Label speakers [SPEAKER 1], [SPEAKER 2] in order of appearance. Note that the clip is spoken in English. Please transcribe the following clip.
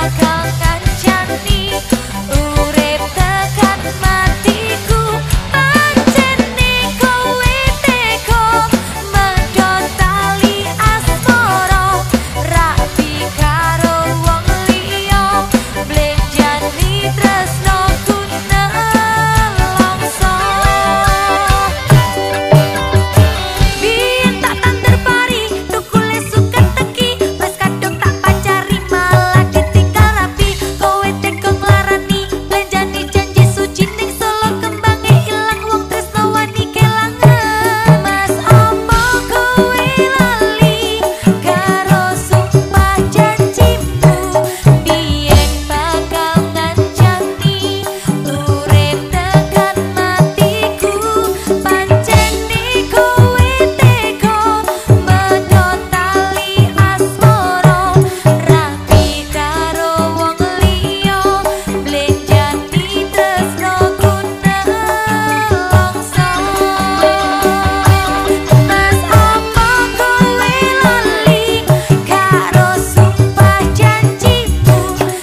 [SPEAKER 1] かか